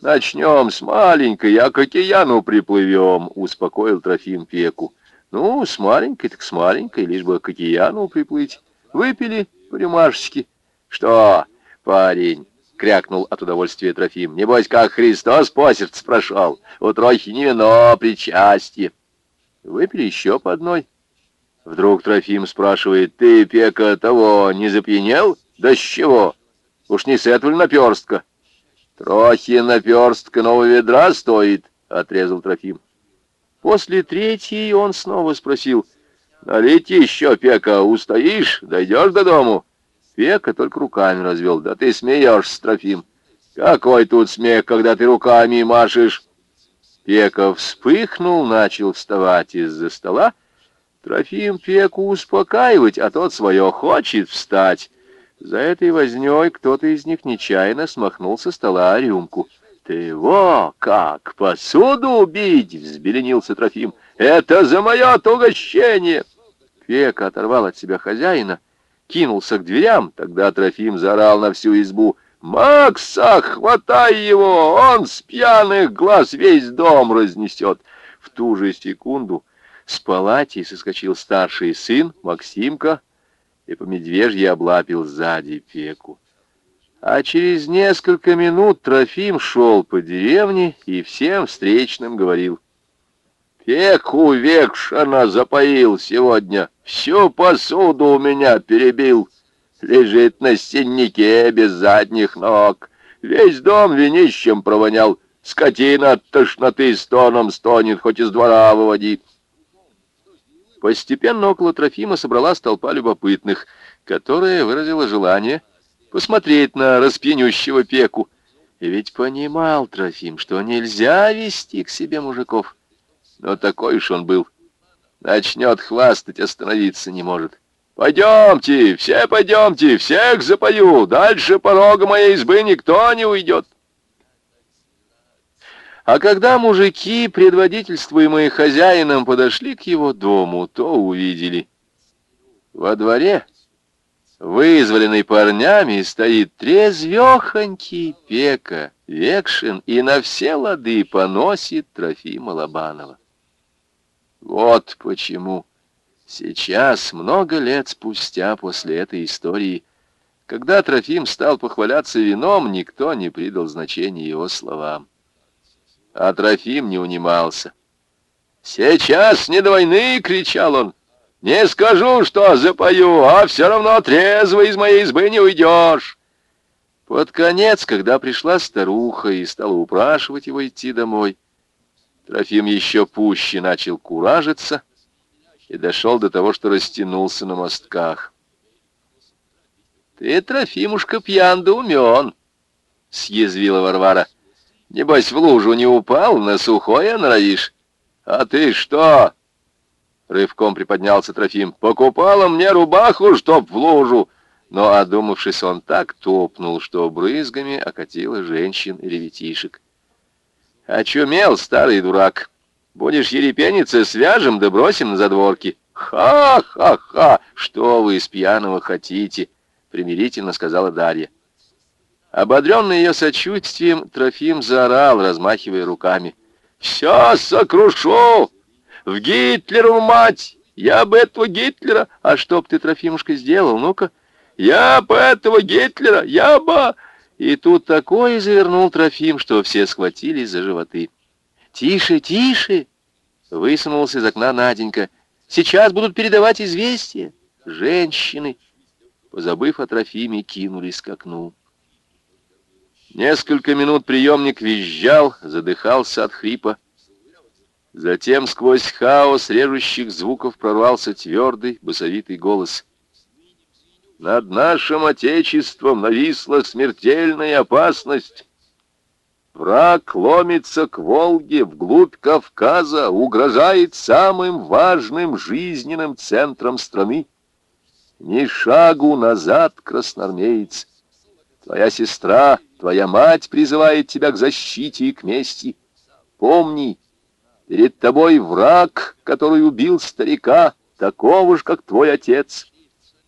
Начнем с маленькой, а к океану приплывем, успокоил Трофим Пеку. Ну, с маленькой так с маленькой, лишь бы к океану приплыть. Выпили по рюмашечке. Что, парень, крякнул от удовольствия Трофим. Небось, как Христос по сердцу прошел. У трохи не вино, причастие. Выпили еще по одной. Вдруг Трофим спрашивает, ты, Пека, того не запьянел? Да с чего? Уж не с этого наперстка. Трохи наперстка нового ведра стоит, отрезал Трофим. После третьей он снова спросил, налить еще, Пека, устоишь, дойдешь до дому? Пека только руками развел. Да ты смеешься, Трофим. Какой тут смех, когда ты руками машешь? Пека вспыхнул, начал вставать из-за стола. Трофим Пеку успокаивать, а тот свое хочет встать. За этой вознёй кто-то из них нечаянно смахнул со стола рюмку. «Ты его как, посуду убить?» — взбеленился Трофим. «Это за мое угощение!» Пека оторвал от себя хозяина — кинулся к дверям, тогда Трофим заорал на всю избу. «Макса, хватай его! Он с пьяных глаз весь дом разнесет!» В ту же секунду с палати соскочил старший сын Максимка и по медвежье облапил сзади пеку. А через несколько минут Трофим шел по деревне и всем встречным говорил — Пеку векшана запоил сегодня, всю посуду у меня перебил. Лежит на стеннике без задних ног. Весь дом винищем провонял. Скотина от тошноты стоном стонет, хоть из двора выводи. Постепенно около Трофима собралась толпа любопытных, которая выразила желание посмотреть на распьянющего Пеку. И ведь понимал Трофим, что нельзя вести к себе мужиков но такой уж он был. Начнет хвастать, остановиться не может. «Пойдемте, все пойдемте, всех запою, дальше порога моей избы никто не уйдет». А когда мужики, предводительствуемые хозяином, подошли к его дому, то увидели. Во дворе, вызволенный парнями, стоит трезвехонький пека, векшин, и на все лады поносит Трофима Лобанова. Вот почему сейчас, много лет спустя после этой истории, когда Трофим стал похваляться вином, никто не придал значения его словам. А Трофим не унимался. «Сейчас не до войны!» — кричал он. «Не скажу, что запою, а все равно трезво из моей избы не уйдешь!» Под конец, когда пришла старуха и стала упрашивать его идти домой, Трофим еще пуще начал куражиться и дошел до того, что растянулся на мостках. «Ты, Трофимушка, пьян да умен!» — съязвила Варвара. «Небось, в лужу не упал, на сухое норовишь. А ты что?» Рывком приподнялся Трофим. «Покупала мне рубаху, чтоб в лужу!» Но, одумавшись, он так топнул, что брызгами окатило женщин и ребятишек. Очумел старый дурак. Будешь ерепениться, свяжем да бросим на задворки. Ха-ха-ха! Что вы из пьяного хотите? Примирительно сказала Дарья. Ободренный ее сочувствием, Трофим заорал, размахивая руками. «Все сокрушу! В Гитлеру, мать! Я бы этого Гитлера! А что б ты, Трофимушка, сделал? Ну-ка! Я бы этого Гитлера! Я бы...» И тут такое завернул Трофим, что все схватились за животы. «Тише, тише!» — высунулся из окна Наденька. «Сейчас будут передавать известия. Женщины!» Позабыв о Трофиме, кинулись к окну. Несколько минут приемник визжал, задыхался от хрипа. Затем сквозь хаос режущих звуков прорвался твердый, басовитый голос — над нашим Отечеством нависла смертельная опасность. Враг ломится к Волге, вглубь Кавказа, угрожает самым важным жизненным центром страны. Ни шагу назад, красноармеец. Твоя сестра, твоя мать призывает тебя к защите и к мести. Помни, перед тобой враг, который убил старика, такого же, как твой отец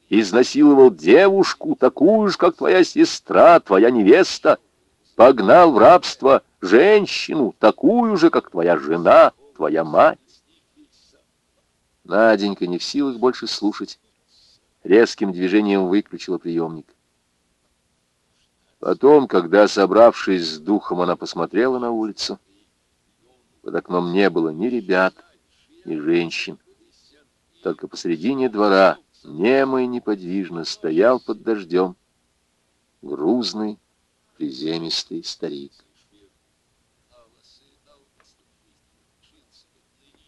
изнасиловал девушку, такую же, как твоя сестра, твоя невеста, погнал в рабство женщину, такую же, как твоя жена, твоя мать. Наденька не в силах больше слушать. Резким движением выключила приемник. Потом, когда, собравшись с духом, она посмотрела на улицу, под окном не было ни ребят, ни женщин. Только посредине двора, немый неподвижно, стоял под дождем грузный, приземистый старик.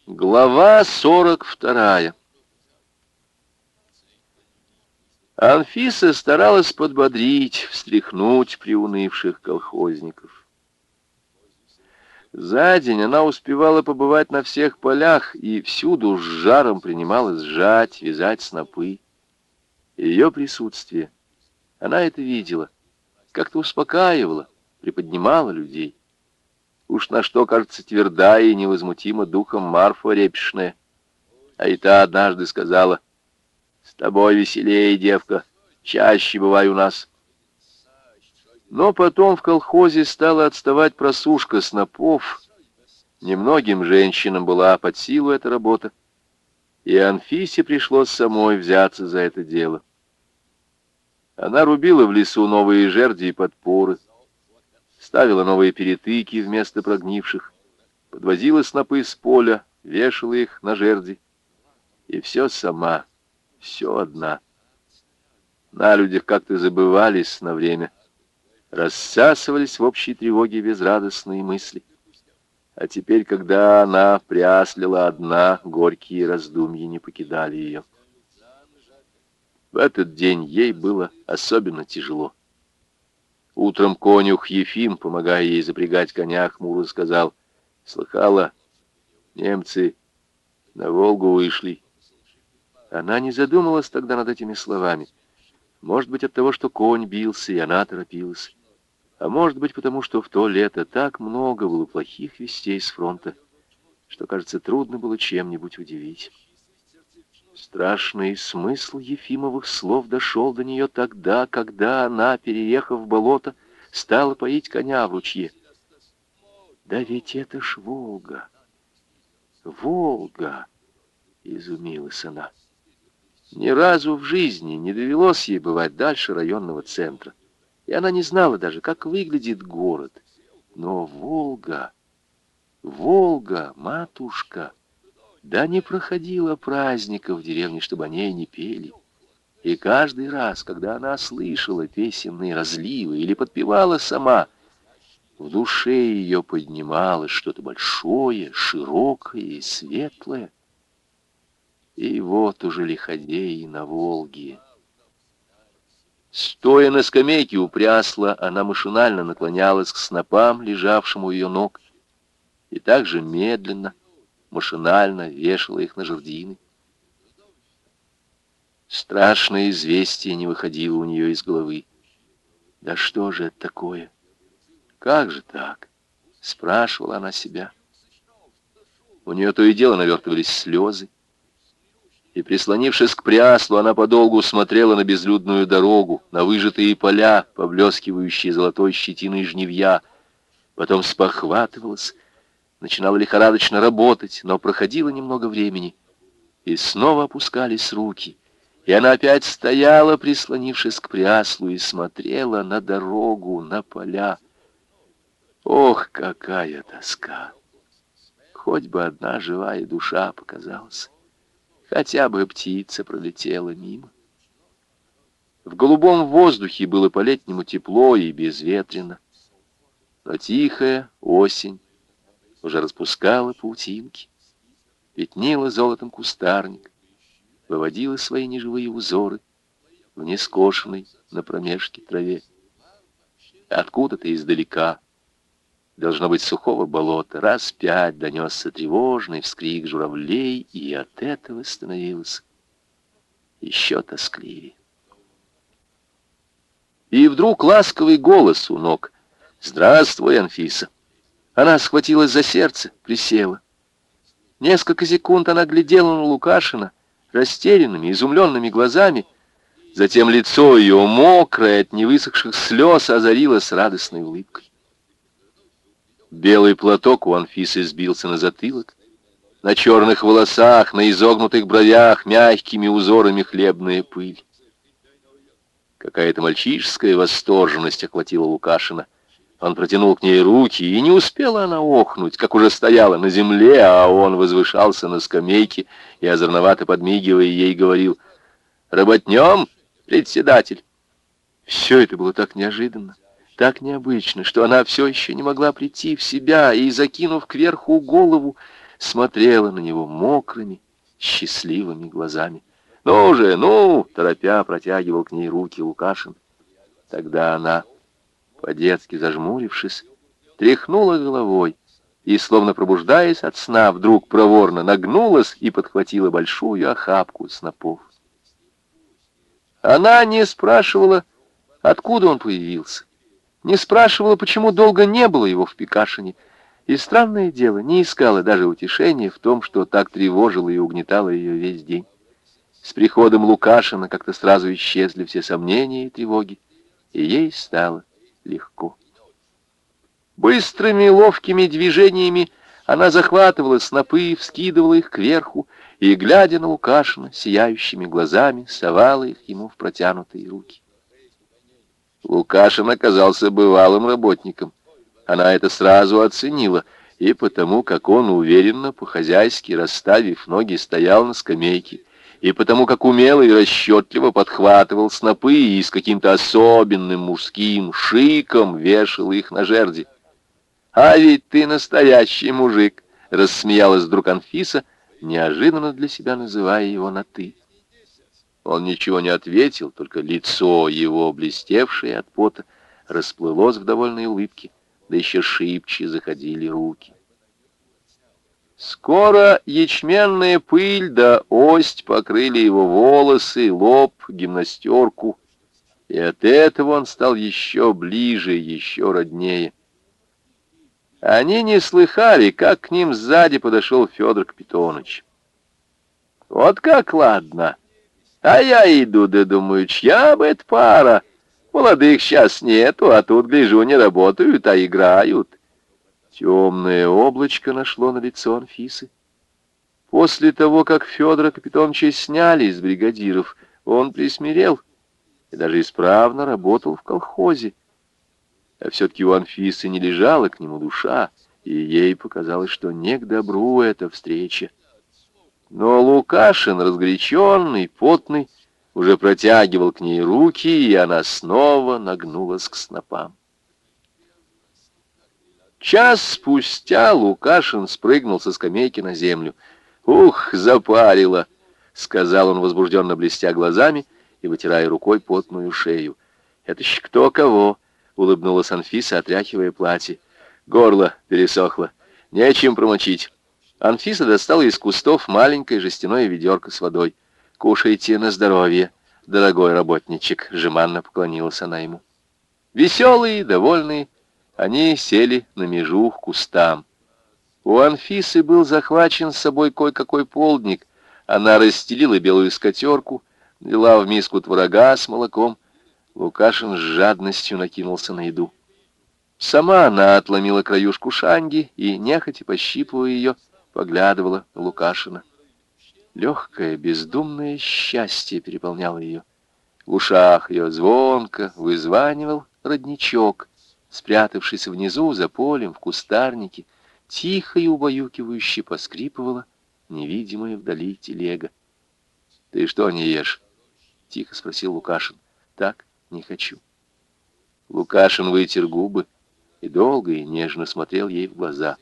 Глава сорок вторая. Анфиса старалась подбодрить, встряхнуть приунывших колхозников. За день она успевала побывать на всех полях и всюду с жаром принималась сжать, вязать снопы. Ее присутствие, она это видела, как-то успокаивала, приподнимала людей. Уж на что, кажется, тверда и невозмутима духом Марфа Репишная. А и та однажды сказала, «С тобой веселее, девка, чаще бывай у нас». Но потом в колхозе стала отставать просушка снопов. Немногим женщинам была под силу эта работа, и Анфисе пришлось самой взяться за это дело. Она рубила в лесу новые жерди и подпоры, ставила новые перетыки вместо прогнивших, подвозила снопы с поля, вешала их на жерди. И все сама, все одна. На людях как-то забывались на время, рассасывались в общей тревоге безрадостные мысли. А теперь, когда она приаслила одна, горькие раздумья не покидали ее. В этот день ей было особенно тяжело. Утром конюх Ефим, помогая ей запрягать коня, хмуро сказал, «Слыхала, немцы на Волгу вышли». Она не задумалась тогда над этими словами. Может быть, от того, что конь бился, и она торопилась. А может быть, потому что в то лето так много было плохих вестей с фронта, что, кажется, трудно было чем-нибудь удивить. Страшный смысл Ефимовых слов дошел до нее тогда, когда она, переехав в болото, стала поить коня в ручье. «Да ведь это ж Волга! Волга!» — изумилась она. Ни разу в жизни не довелось ей бывать дальше районного центра, и она не знала даже, как выглядит город. Но Волга, Волга, матушка — да не проходило праздника в деревне, чтобы о ней не пели. И каждый раз, когда она слышала песенные разливы или подпевала сама, в душе ее поднималось что-то большое, широкое и светлое. И вот уже лиходеи на Волге. Стоя на скамейке у прясла, она машинально наклонялась к снопам, лежавшим у ее ног, и также медленно, машинально вешала их на жердины. Страшное известие не выходило у нее из головы. Да что же это такое? Как же так? Спрашивала она себя. У нее то и дело навертывались слезы. И, прислонившись к пряслу, она подолгу смотрела на безлюдную дорогу, на выжатые поля, поблескивающие золотой щетиной жневья. Потом спохватывалась начинала лихорадочно работать, но проходило немного времени, и снова опускались руки, и она опять стояла, прислонившись к пряслу, и смотрела на дорогу, на поля. Ох, какая тоска! Хоть бы одна живая душа показалась, хотя бы птица пролетела мимо. В голубом воздухе было по-летнему тепло и безветренно, но тихая осень уже распускала паутинки, пятнила золотом кустарник, выводила свои неживые узоры в нескошенной на промежке траве. Откуда-то издалека, должно быть сухого болота, раз пять донесся тревожный вскрик журавлей, и от этого становилось еще тоскливее. И вдруг ласковый голос у ног. «Здравствуй, Анфиса!» Она схватилась за сердце, присела. Несколько секунд она глядела на Лукашина растерянными, изумленными глазами. Затем лицо ее, мокрое от невысохших слез, озарилось радостной улыбкой. Белый платок у Анфисы сбился на затылок. На черных волосах, на изогнутых бровях мягкими узорами хлебная пыль. Какая-то мальчишеская восторженность охватила Лукашина. Он протянул к ней руки, и не успела она охнуть, как уже стояла на земле, а он возвышался на скамейке и, озорновато подмигивая, ей говорил «Работнем, председатель». Все это было так неожиданно, так необычно, что она все еще не могла прийти в себя и, закинув кверху голову, смотрела на него мокрыми, счастливыми глазами. «Ну же, ну!» — торопя протягивал к ней руки Лукашин. Тогда она, по-детски зажмурившись, тряхнула головой и, словно пробуждаясь от сна, вдруг проворно нагнулась и подхватила большую охапку снопов. Она не спрашивала, откуда он появился, не спрашивала, почему долго не было его в Пикашине, и, странное дело, не искала даже утешения в том, что так тревожило и угнетало ее весь день. С приходом Лукашина как-то сразу исчезли все сомнения и тревоги, и ей стало легко. Быстрыми ловкими движениями она захватывала снопы, вскидывала их кверху и, глядя на Лукашина, сияющими глазами совала их ему в протянутые руки. Лукашин оказался бывалым работником. Она это сразу оценила, и потому, как он уверенно, по-хозяйски, расставив ноги, стоял на скамейке, и потому, как умело и расчетливо подхватывал снопы и с каким-то особенным мужским шиком вешал их на жерди. «А ведь ты настоящий мужик!» — рассмеялась вдруг Анфиса, неожиданно для себя называя его на «ты». Он ничего не ответил, только лицо его, блестевшее от пота, расплылось в довольной улыбке да еще шибче заходили руки. Скоро ячменная пыль да ость покрыли его волосы, лоб, гимнастерку, и от этого он стал еще ближе, еще роднее. Они не слыхали, как к ним сзади подошел Федор Капитоныч. «Вот как ладно! А я иду, да думаю, чья бы это пара!» Молодых сейчас нету, а тут, гляжу, не работают, а играют. Темное облачко нашло на лицо Анфисы. После того, как Федора Капитоновича сняли из бригадиров, он присмирел и даже исправно работал в колхозе. А все-таки у Анфисы не лежала к нему душа, и ей показалось, что не к добру эта встреча. Но Лукашин, разгоряченный, потный, уже протягивал к ней руки, и она снова нагнулась к снопам. Час спустя Лукашин спрыгнул со скамейки на землю. «Ух, запарило!» — сказал он, возбужденно блестя глазами и вытирая рукой потную шею. «Это ж кто кого!» — улыбнулась Анфиса, отряхивая платье. Горло пересохло. Нечем промочить. Анфиса достала из кустов маленькое жестяное ведерко с водой. «Кушайте на здоровье, дорогой работничек», — жеманно поклонилась она ему. Веселые, довольные, они сели на межу к кустам. У Анфисы был захвачен с собой кое-какой полдник. Она расстелила белую скатерку, взяла в миску творога с молоком. Лукашин с жадностью накинулся на еду. Сама она отломила краюшку шанги и, нехотя пощипывая ее, поглядывала на Лукашина. Легкое, бездумное счастье переполняло ее. В ушах ее звонко вызванивал родничок, спрятавшись внизу за полем в кустарнике, тихо и убаюкивающе поскрипывала невидимая вдали телега. «Ты что не ешь?» — тихо спросил Лукашин. «Так, не хочу». Лукашин вытер губы и долго и нежно смотрел ей в глаза.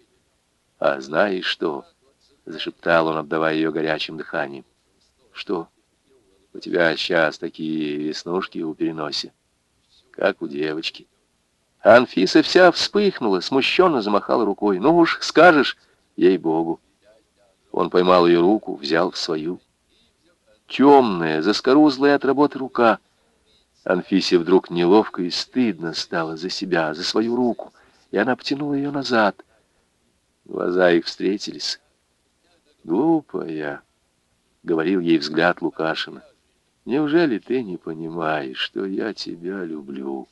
«А знаешь что?» — зашептал он, обдавая ее горячим дыханием. «Что? У тебя сейчас такие веснушки у переносе, как у девочки». Анфиса вся вспыхнула, смущенно замахала рукой. «Ну уж, скажешь, ей-богу». Он поймал ее руку, взял в свою. Темная, заскорузлая от работы рука. Анфисе вдруг неловко и стыдно стало за себя, за свою руку, и она потянула ее назад. Глаза их встретились. «Глупая», — говорил ей взгляд Лукашина, — «неужели ты не понимаешь, что я тебя люблю?»